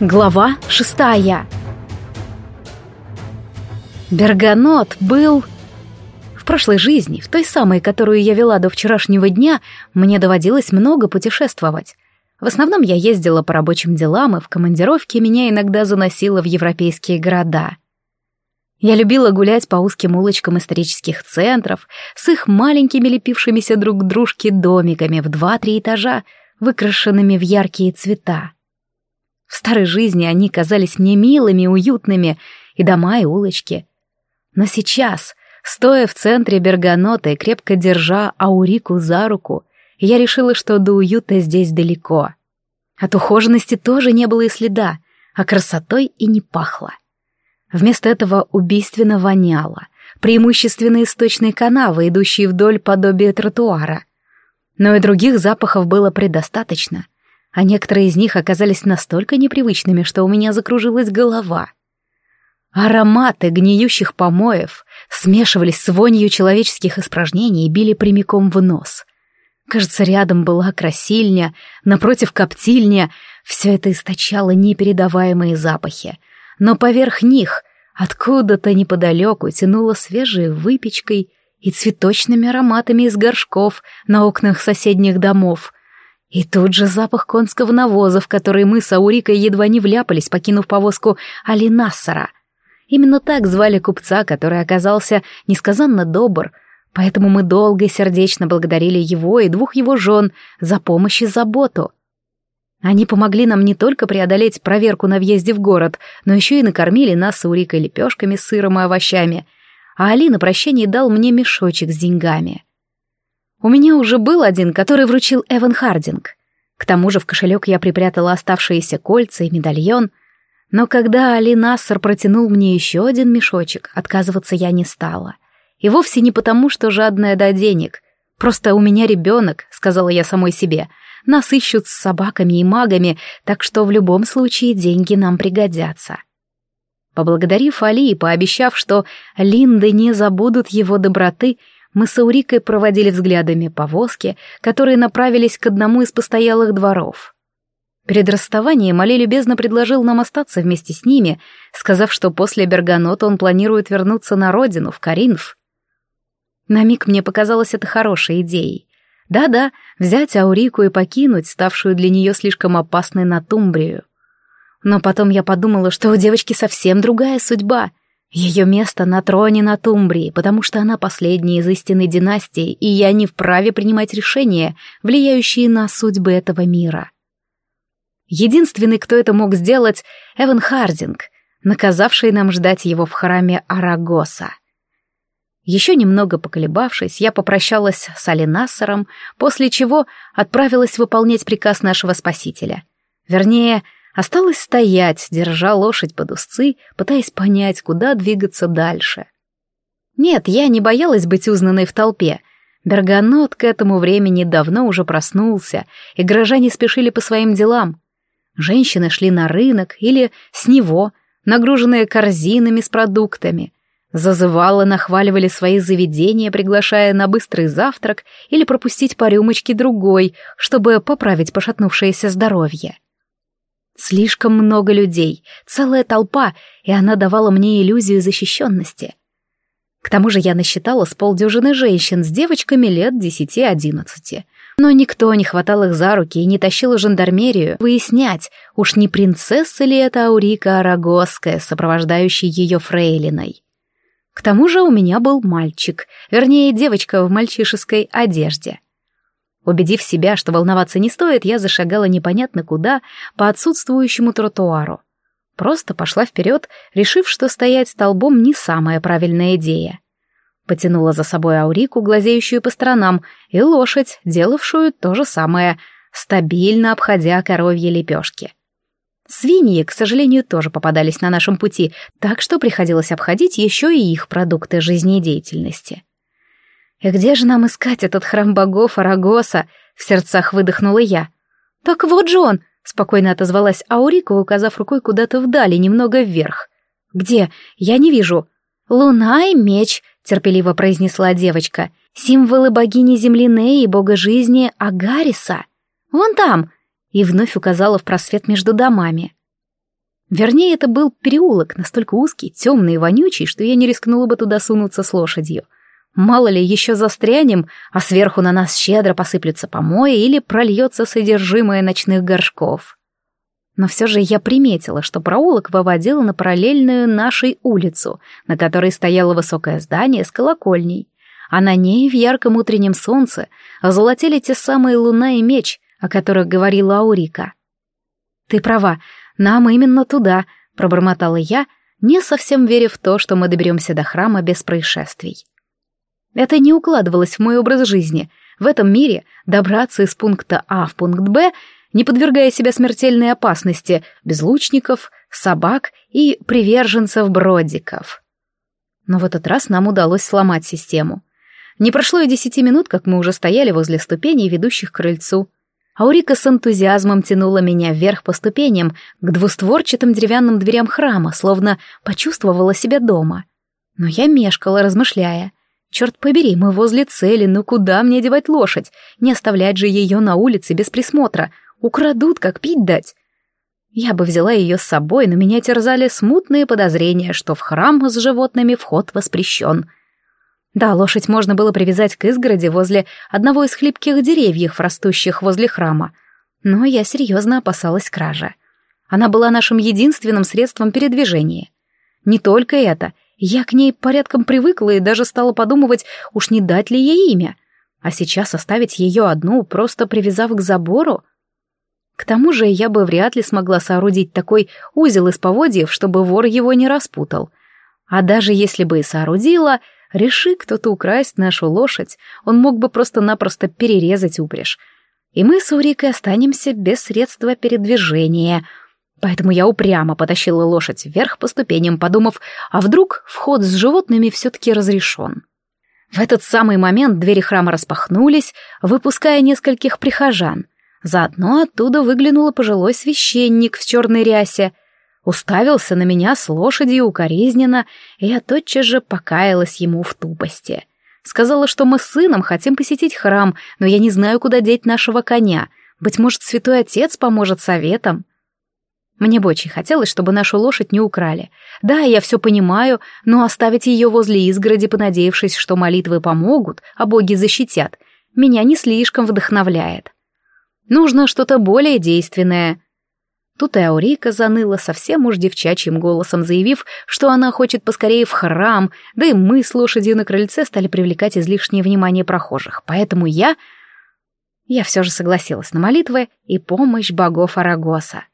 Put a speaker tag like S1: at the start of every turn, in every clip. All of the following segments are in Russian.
S1: Глава шестая. Берганот был... В прошлой жизни, в той самой, которую я вела до вчерашнего дня, мне доводилось много путешествовать. В основном я ездила по рабочим делам, и в командировке меня иногда заносило в европейские города. Я любила гулять по узким улочкам исторических центров с их маленькими лепившимися друг к дружке домиками в два-три этажа, выкрашенными в яркие цвета. В старой жизни они казались мне милыми, уютными, и дома, и улочки. Но сейчас, стоя в центре Берганота и крепко держа Аурику за руку, я решила, что до уюта здесь далеко. От ухоженности тоже не было и следа, а красотой и не пахло. Вместо этого убийственно воняло, преимущественно источные канавы, идущие вдоль подобия тротуара. Но и других запахов было предостаточно — а некоторые из них оказались настолько непривычными, что у меня закружилась голова. Ароматы гниющих помоев смешивались с вонью человеческих испражнений и били прямиком в нос. Кажется, рядом была красильня, напротив коптильня. Все это источало непередаваемые запахи. Но поверх них откуда-то неподалеку тянуло свежей выпечкой и цветочными ароматами из горшков на окнах соседних домов — и тут же запах конского навоза, в который мы с Аурикой едва не вляпались, покинув повозку Алинассара. Именно так звали купца, который оказался несказанно добр, поэтому мы долго и сердечно благодарили его и двух его жен за помощь и заботу. Они помогли нам не только преодолеть проверку на въезде в город, но еще и накормили нас с Аурикой лепешками сыром и овощами, а Али на прощание дал мне мешочек с деньгами. У меня уже был один, который вручил Эван Хардинг. К тому же в кошелек я припрятала оставшиеся кольца и медальон. Но когда Али Нассер протянул мне еще один мешочек, отказываться я не стала. И вовсе не потому, что жадная до денег. Просто у меня ребенок, сказала я самой себе. Нас ищут с собаками и магами, так что в любом случае деньги нам пригодятся. Поблагодарив Али и пообещав, что Линды не забудут его доброты, мы с Аурикой проводили взглядами повозки, которые направились к одному из постоялых дворов. Перед расставанием Али любезно предложил нам остаться вместе с ними, сказав, что после Берганота он планирует вернуться на родину, в Каринф. На миг мне показалось это хорошей идеей. Да-да, взять Аурику и покинуть ставшую для нее слишком опасной Натумбрию. Но потом я подумала, что у девочки совсем другая судьба — ее место на троне на Тумбрии, потому что она последняя из истинной династии, и я не вправе принимать решения, влияющие на судьбы этого мира. Единственный, кто это мог сделать, Эван Хардинг, наказавший нам ждать его в храме Арагоса. Еще немного поколебавшись, я попрощалась с Алинассером, после чего отправилась выполнять приказ нашего спасителя. Вернее, Осталось стоять, держа лошадь под узцы, пытаясь понять, куда двигаться дальше. Нет, я не боялась быть узнанной в толпе. Берганот к этому времени давно уже проснулся, и горожане спешили по своим делам. Женщины шли на рынок или с него, нагруженные корзинами с продуктами. Зазывало нахваливали свои заведения, приглашая на быстрый завтрак или пропустить по рюмочке другой, чтобы поправить пошатнувшееся здоровье. Слишком много людей, целая толпа, и она давала мне иллюзию защищенности. К тому же я насчитала с полдюжины женщин с девочками лет десяти-одиннадцати. Но никто не хватал их за руки и не тащил жандармерию выяснять, уж не принцесса ли это Аурика Арагосская, сопровождающая ее фрейлиной. К тому же у меня был мальчик, вернее, девочка в мальчишеской одежде. Убедив себя, что волноваться не стоит, я зашагала непонятно куда по отсутствующему тротуару. Просто пошла вперед, решив, что стоять столбом не самая правильная идея. Потянула за собой Аурику, глазеющую по сторонам, и лошадь, делавшую то же самое, стабильно обходя коровьи лепешки. Свиньи, к сожалению, тоже попадались на нашем пути, так что приходилось обходить еще и их продукты жизнедеятельности. «И где же нам искать этот храм богов Арагоса?» — в сердцах выдохнула я. «Так вот же он!» — спокойно отозвалась Аурика, указав рукой куда-то вдали, немного вверх. «Где? Я не вижу». «Луна и меч», — терпеливо произнесла девочка. «Символы богини земли Неи и бога жизни Агариса. Вон там!» И вновь указала в просвет между домами. Вернее, это был переулок, настолько узкий, темный и вонючий, что я не рискнула бы туда сунуться с лошадью. Мало ли, еще застрянем, а сверху на нас щедро посыплются помои или прольется содержимое ночных горшков. Но все же я приметила, что проулок выводил на параллельную нашей улицу, на которой стояло высокое здание с колокольней, а на ней в ярком утреннем солнце озолотели те самые луна и меч, о которых говорила Аурика. «Ты права, нам именно туда», — пробормотала я, не совсем веря в то, что мы доберемся до храма без происшествий. Это не укладывалось в мой образ жизни. В этом мире добраться из пункта А в пункт Б, не подвергая себя смертельной опасности, без лучников, собак и приверженцев-бродиков. Но в этот раз нам удалось сломать систему. Не прошло и десяти минут, как мы уже стояли возле ступеней, ведущих к крыльцу. Аурика с энтузиазмом тянула меня вверх по ступеням, к двустворчатым деревянным дверям храма, словно почувствовала себя дома. Но я мешкала, размышляя. Черт побери, мы возле цели, но куда мне девать лошадь? Не оставлять же ее на улице без присмотра. Украдут, как пить дать. Я бы взяла ее с собой, но меня терзали смутные подозрения, что в храм с животными вход воспрещен — да, лошадь можно было привязать к изгороди возле одного из хлипких деревьев, растущих возле храма. Но я серьезно опасалась кражи. Она была нашим единственным средством передвижения. Не только это, я к ней порядком привыкла и даже стала подумывать, уж не дать ли ей имя. А сейчас оставить ее одну, просто привязав к забору? К тому же я бы вряд ли смогла соорудить такой узел из поводьев, чтобы вор его не распутал. А даже если бы и соорудила, Реши кто-то украсть нашу лошадь, он мог бы просто-напросто перерезать упряжь. И мы с Урикой останемся без средства передвижения. Поэтому я упрямо потащила лошадь вверх по ступеням, подумав, а вдруг вход с животными все-таки разрешен. В этот самый момент двери храма распахнулись, выпуская нескольких прихожан. Заодно оттуда выглянула пожилой священник в черной рясе — уставился на меня с лошадью укоризненно, и я тотчас же покаялась ему в тупости. Сказала, что мы с сыном хотим посетить храм, но я не знаю, куда деть нашего коня. Быть может, святой отец поможет советом. Мне бы очень хотелось, чтобы нашу лошадь не украли. Да, я все понимаю, но оставить ее возле изгороди, понадеявшись, что молитвы помогут, а боги защитят, меня не слишком вдохновляет. Нужно что-то более действенное. Тут и Аурика заныла совсем уж девчачьим голосом, заявив, что она хочет поскорее в храм, да и мы с лошадью на крыльце стали привлекать излишнее внимание прохожих. Поэтому я... Я все же согласилась на молитвы и помощь богов Арагоса.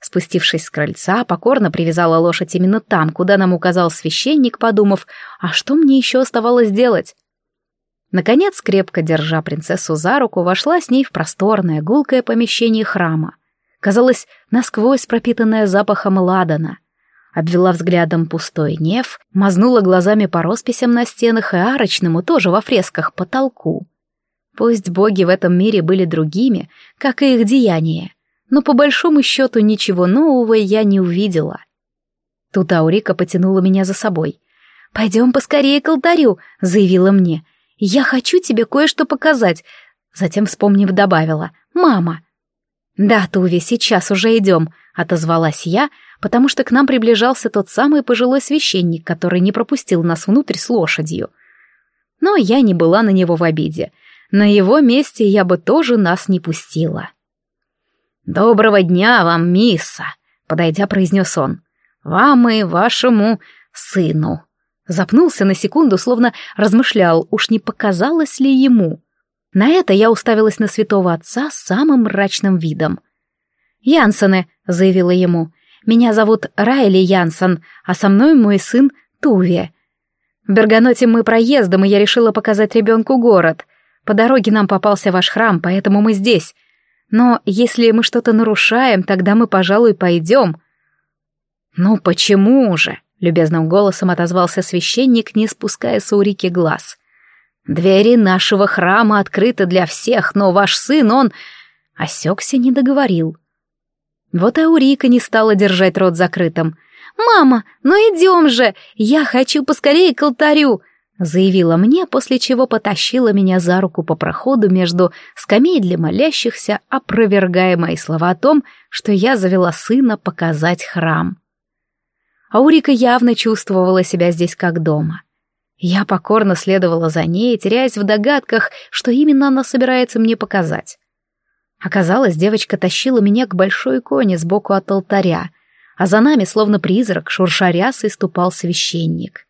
S1: Спустившись с крыльца, покорно привязала лошадь именно там, куда нам указал священник, подумав, а что мне еще оставалось делать? Наконец, крепко держа принцессу за руку, вошла с ней в просторное, гулкое помещение храма казалось, насквозь пропитанная запахом ладана. Обвела взглядом пустой неф, мазнула глазами по росписям на стенах и арочному, тоже во фресках, потолку. Пусть боги в этом мире были другими, как и их деяния, но по большому счету ничего нового я не увидела. Тут Аурика потянула меня за собой. «Пойдем поскорее к алтарю», — заявила мне. «Я хочу тебе кое-что показать», — затем, вспомнив, добавила. «Мама». «Да, Туви, сейчас уже идем», — отозвалась я, потому что к нам приближался тот самый пожилой священник, который не пропустил нас внутрь с лошадью. Но я не была на него в обиде. На его месте я бы тоже нас не пустила. «Доброго дня вам, мисса», — подойдя, произнес он. «Вам и вашему сыну». Запнулся на секунду, словно размышлял, уж не показалось ли ему. На это я уставилась на святого отца самым мрачным видом. «Янсены», — заявила ему, — «меня зовут Райли Янсен, а со мной мой сын Туви. В Берганоте мы проездом, и я решила показать ребенку город. По дороге нам попался ваш храм, поэтому мы здесь. Но если мы что-то нарушаем, тогда мы, пожалуй, пойдем». «Ну почему же?» — любезным голосом отозвался священник, не спуская с Урики глаз. Двери нашего храма открыты для всех, но ваш сын, он...» Осекся, не договорил. Вот Аурика не стала держать рот закрытым. «Мама, ну идем же! Я хочу поскорее к алтарю!» Заявила мне, после чего потащила меня за руку по проходу между скамей для молящихся, опровергая мои слова о том, что я завела сына показать храм. Аурика явно чувствовала себя здесь как дома. Я покорно следовала за ней, теряясь в догадках, что именно она собирается мне показать. Оказалось, девочка тащила меня к большой иконе сбоку от алтаря, а за нами, словно призрак, шурша ступал священник.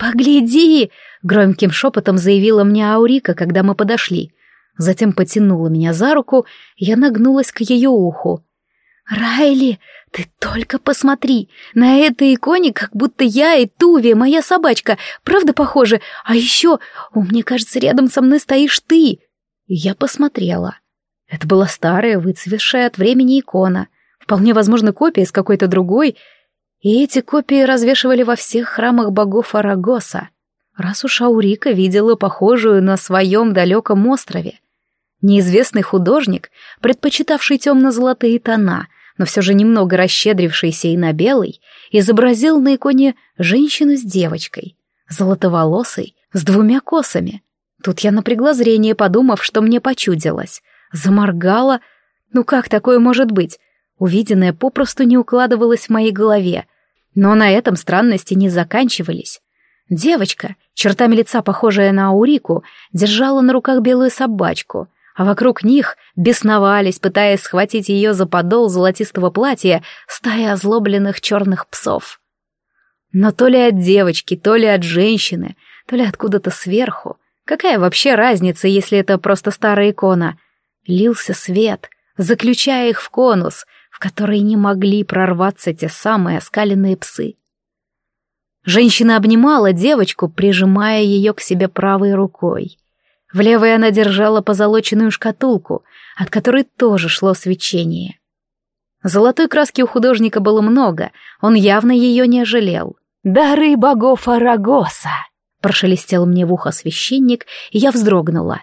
S1: «Погляди!» — громким шепотом заявила мне Аурика, когда мы подошли. Затем потянула меня за руку, я нагнулась к ее уху. «Райли, ты только посмотри! На этой иконе как будто я и Туви, моя собачка, правда похожи? А еще, о, мне кажется, рядом со мной стоишь ты!» Я посмотрела. Это была старая, выцвевшая от времени икона, вполне возможно копия с какой-то другой, и эти копии развешивали во всех храмах богов Арагоса. Раз уж Аурика видела похожую на своем далеком острове. Неизвестный художник, предпочитавший темно-золотые тона, но все же немного расщедрившийся и на белый, изобразил на иконе женщину с девочкой, золотоволосой, с двумя косами. Тут я напрягла зрение, подумав, что мне почудилось. Заморгала. Ну как такое может быть? Увиденное попросту не укладывалось в моей голове. Но на этом странности не заканчивались. Девочка, чертами лица похожая на Аурику, держала на руках белую собачку, а вокруг них бесновались, пытаясь схватить ее за подол золотистого платья стая озлобленных черных псов. Но то ли от девочки, то ли от женщины, то ли откуда-то сверху. Какая вообще разница, если это просто старая икона? Лился свет, заключая их в конус — которые не могли прорваться те самые оскаленные псы. Женщина обнимала девочку, прижимая ее к себе правой рукой. В левой она держала позолоченную шкатулку, от которой тоже шло свечение. Золотой краски у художника было много, он явно ее не жалел. «Дары богов Арагоса!» — прошелестел мне в ухо священник, и я вздрогнула.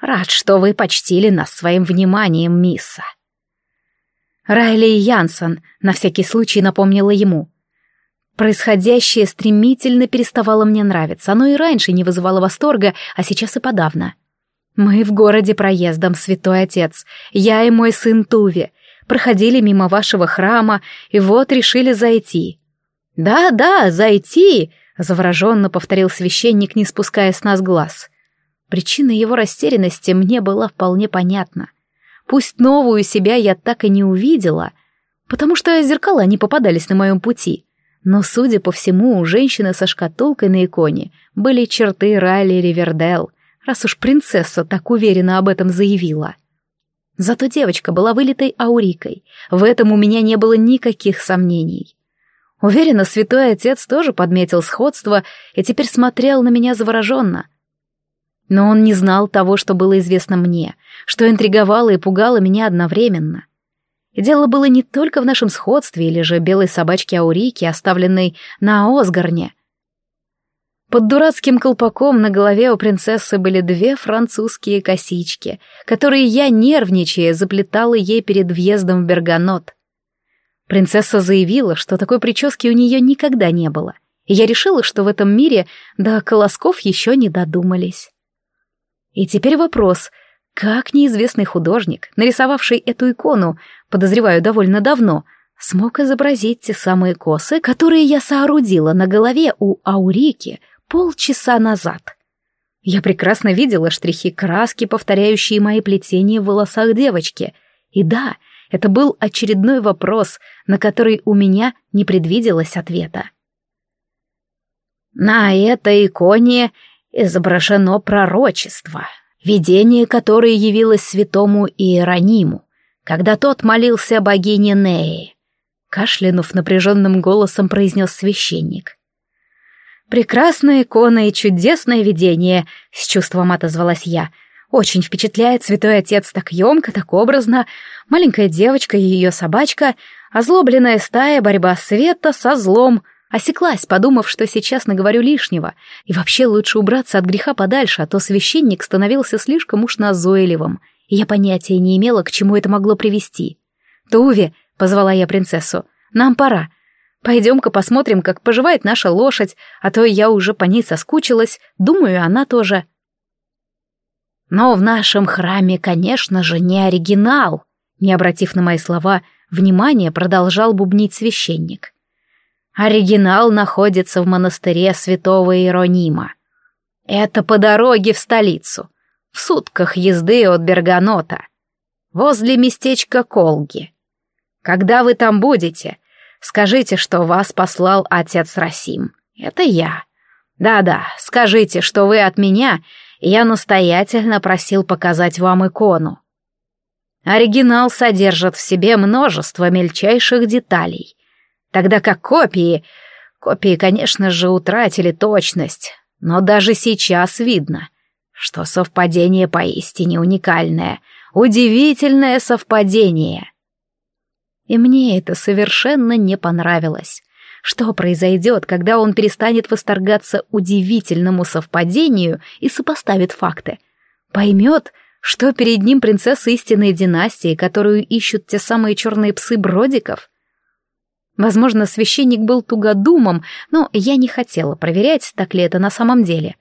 S1: «Рад, что вы почтили нас своим вниманием, мисса». Райли Янсон на всякий случай напомнила ему. Происходящее стремительно переставало мне нравиться. Оно и раньше не вызывало восторга, а сейчас и подавно. Мы в городе проездом, святой отец. Я и мой сын Туви. Проходили мимо вашего храма, и вот решили зайти. «Да-да, зайти!» — завороженно повторил священник, не спуская с нас глаз. Причина его растерянности мне была вполне понятна. Пусть новую себя я так и не увидела, потому что зеркала не попадались на моем пути. Но, судя по всему, у женщины со шкатулкой на иконе были черты Райли Ривердел, раз уж принцесса так уверенно об этом заявила. Зато девочка была вылитой аурикой, в этом у меня не было никаких сомнений. Уверена, святой отец тоже подметил сходство и теперь смотрел на меня завороженно — но он не знал того, что было известно мне, что интриговало и пугало меня одновременно. И дело было не только в нашем сходстве или же белой собачке Аурики, оставленной на Осгарне. Под дурацким колпаком на голове у принцессы были две французские косички, которые я, нервничая, заплетала ей перед въездом в Берганот. Принцесса заявила, что такой прически у нее никогда не было, и я решила, что в этом мире до колосков еще не додумались. И теперь вопрос, как неизвестный художник, нарисовавший эту икону, подозреваю довольно давно, смог изобразить те самые косы, которые я соорудила на голове у Аурики полчаса назад. Я прекрасно видела штрихи краски, повторяющие мои плетения в волосах девочки. И да, это был очередной вопрос, на который у меня не предвиделось ответа. На этой иконе изображено пророчество, видение которое явилось святому Иерониму, когда тот молился богине Неи. Кашлянув напряженным голосом произнес священник. «Прекрасная икона и чудесное видение», — с чувством отозвалась я. «Очень впечатляет святой отец так емко, так образно. Маленькая девочка и ее собачка, озлобленная стая, борьба света со злом — Осеклась, подумав, что сейчас наговорю лишнего, и вообще лучше убраться от греха подальше, а то священник становился слишком уж назойливым, и я понятия не имела, к чему это могло привести. «Туви», — позвала я принцессу, — «нам пора. Пойдем-ка посмотрим, как поживает наша лошадь, а то я уже по ней соскучилась, думаю, она тоже. Но в нашем храме, конечно же, не оригинал, не обратив на мои слова внимания, продолжал бубнить священник. Оригинал находится в монастыре святого Иеронима. Это по дороге в столицу, в сутках езды от Берганота, возле местечка Колги. Когда вы там будете, скажите, что вас послал отец Расим. Это я. Да-да, скажите, что вы от меня, я настоятельно просил показать вам икону. Оригинал содержит в себе множество мельчайших деталей, тогда как копии... Копии, конечно же, утратили точность, но даже сейчас видно, что совпадение поистине уникальное, удивительное совпадение. И мне это совершенно не понравилось. Что произойдет, когда он перестанет восторгаться удивительному совпадению и сопоставит факты? Поймет, что перед ним принцесса истинной династии, которую ищут те самые черные псы Бродиков? Возможно, священник был тугодумом, но я не хотела проверять, так ли это на самом деле.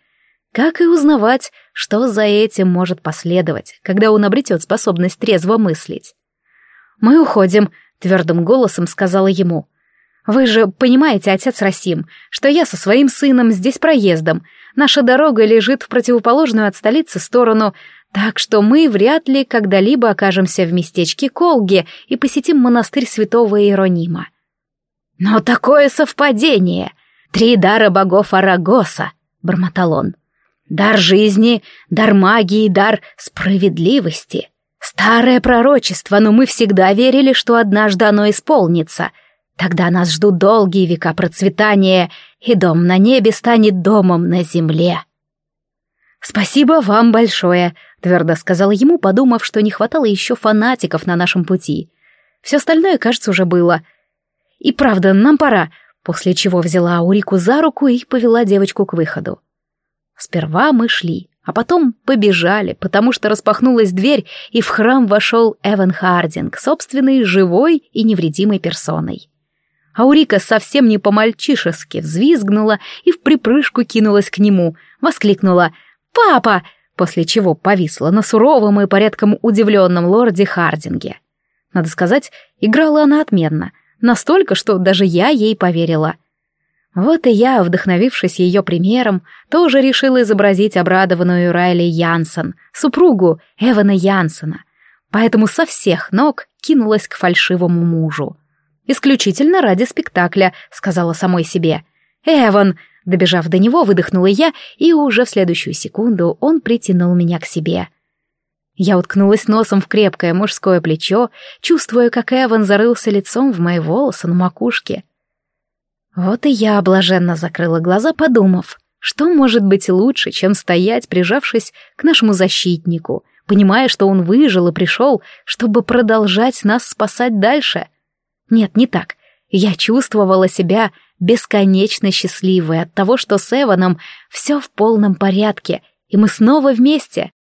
S1: Как и узнавать, что за этим может последовать, когда он обретет способность трезво мыслить. «Мы уходим», — твердым голосом сказала ему. «Вы же понимаете, отец Расим, что я со своим сыном здесь проездом. Наша дорога лежит в противоположную от столицы сторону, так что мы вряд ли когда-либо окажемся в местечке Колги и посетим монастырь святого Иеронима. «Но такое совпадение! Три дара богов Арагоса!» — бормотал он. «Дар жизни, дар магии, дар справедливости. Старое пророчество, но мы всегда верили, что однажды оно исполнится. Тогда нас ждут долгие века процветания, и дом на небе станет домом на земле». «Спасибо вам большое», — твердо сказала ему, подумав, что не хватало еще фанатиков на нашем пути. Все остальное, кажется, уже было — и правда, нам пора, после чего взяла Аурику за руку и повела девочку к выходу. Сперва мы шли, а потом побежали, потому что распахнулась дверь, и в храм вошел Эван Хардинг, собственной живой и невредимой персоной. Аурика совсем не по-мальчишески взвизгнула и в припрыжку кинулась к нему, воскликнула «Папа!», после чего повисла на суровом и порядком удивленном лорде Хардинге. Надо сказать, играла она отменно — Настолько, что даже я ей поверила. Вот и я, вдохновившись ее примером, тоже решила изобразить обрадованную Райли Янсен, супругу Эвана Янсена. Поэтому со всех ног кинулась к фальшивому мужу. «Исключительно ради спектакля», — сказала самой себе. «Эван!» — добежав до него, выдохнула я, и уже в следующую секунду он притянул меня к себе. Я уткнулась носом в крепкое мужское плечо, чувствуя, как Эван зарылся лицом в мои волосы на макушке. Вот и я блаженно закрыла глаза, подумав, что может быть лучше, чем стоять, прижавшись к нашему защитнику, понимая, что он выжил и пришел, чтобы продолжать нас спасать дальше. Нет, не так. Я чувствовала себя бесконечно счастливой от того, что с Эваном все в полном порядке, и мы снова вместе.